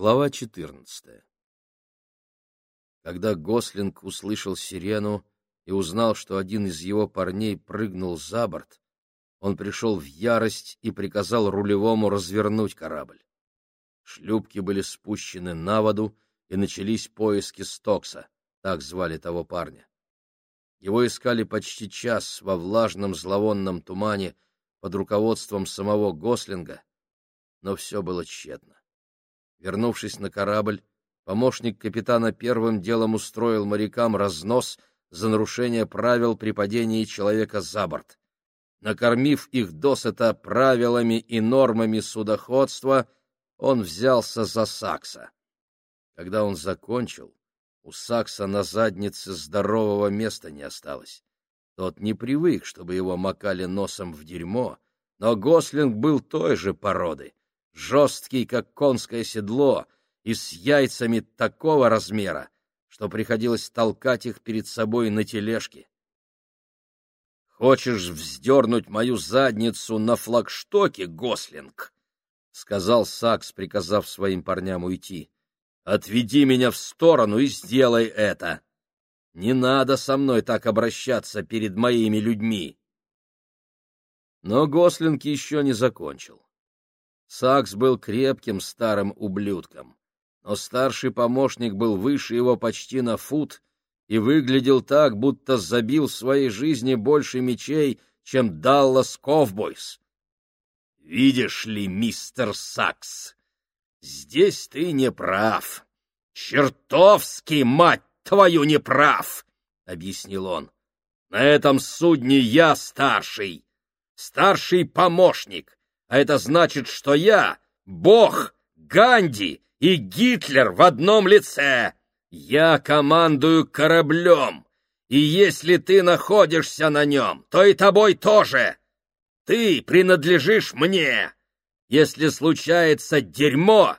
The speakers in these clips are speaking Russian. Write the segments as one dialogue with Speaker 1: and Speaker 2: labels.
Speaker 1: Глава 14 Когда Гослинг услышал сирену и узнал, что один из его парней прыгнул за борт, он пришел в ярость и приказал рулевому развернуть корабль. Шлюпки были спущены на воду, и начались поиски Стокса, так звали того парня. Его искали почти час во влажном зловонном тумане под руководством самого Гослинга, но все было тщетно. Вернувшись на корабль, помощник капитана первым делом устроил морякам разнос за нарушение правил при падении человека за борт. Накормив их досыта правилами и нормами судоходства, он взялся за Сакса. Когда он закончил, у Сакса на заднице здорового места не осталось. Тот не привык, чтобы его макали носом в дерьмо, но Гослинг был той же породы, жесткий, как конское седло, и с яйцами такого размера, что приходилось толкать их перед собой на тележке. «Хочешь вздернуть мою задницу на флагштоке, Гослинг?» — сказал Сакс, приказав своим парням уйти. «Отведи меня в сторону и сделай это. Не надо со мной так обращаться перед моими людьми». Но Гослинг еще не закончил. Сакс был крепким старым ублюдком, но старший помощник был выше его почти на фут и выглядел так, будто забил в своей жизни больше мечей, чем Даллас Ковбойс. «Видишь ли, мистер Сакс, здесь ты не прав. Чертовски, мать твою, не прав!» — объяснил он. «На этом судне я старший, старший помощник» а это значит, что я — Бог, Ганди и Гитлер в одном лице. Я командую кораблем, и если ты находишься на нем, то и тобой тоже. Ты принадлежишь мне. Если случается дерьмо,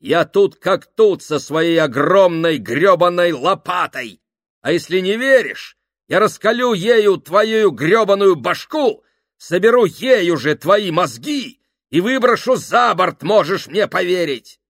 Speaker 1: я тут как тут со своей огромной гребаной лопатой. А если не веришь, я раскалю ею твою гребаную башку соберу ею же твои мозги и выброшу за борт, можешь мне поверить.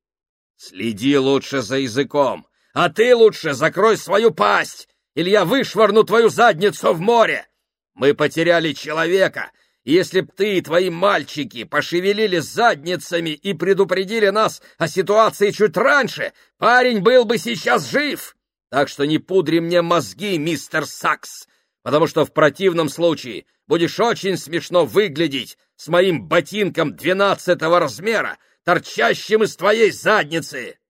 Speaker 1: Следи лучше за языком, а ты лучше закрой свою пасть, или я вышвырну твою задницу в море. Мы потеряли человека, если б ты и твои мальчики пошевелили задницами и предупредили нас о ситуации чуть раньше, парень был бы сейчас жив. Так что не пудри мне мозги, мистер Сакс, потому что в противном случае будешь очень смешно выглядеть с моим ботинком двенадцатого размера, торчащим из твоей задницы!»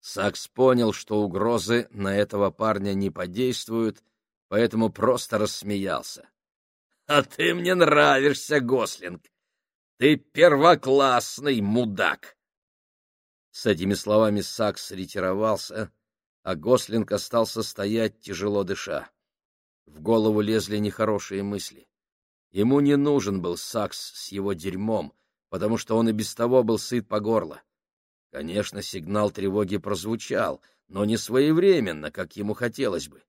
Speaker 1: Сакс понял, что угрозы на этого парня не подействуют, поэтому просто рассмеялся. «А ты мне нравишься, Гослинг! Ты первоклассный мудак!» С этими словами Сакс ретировался, а Гослинг остался стоять, тяжело дыша. В голову лезли нехорошие мысли. Ему не нужен был Сакс с его дерьмом, потому что он и без того был сыт по горло. Конечно, сигнал тревоги прозвучал, но не своевременно, как ему хотелось бы.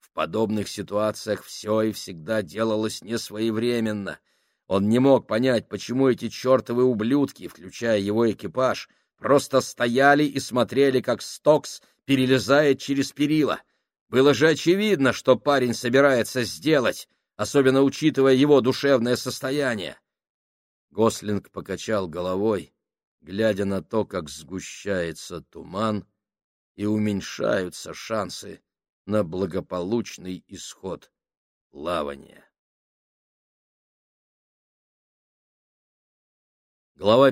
Speaker 1: В подобных ситуациях все и всегда делалось несвоевременно. Он не мог понять, почему эти чертовы ублюдки, включая его экипаж, просто стояли и смотрели, как Стокс перелезает через перила. Было же очевидно, что парень собирается сделать, особенно учитывая его душевное состояние. Гослинг покачал головой, глядя на то, как сгущается туман и уменьшаются шансы на благополучный исход плавания. Глава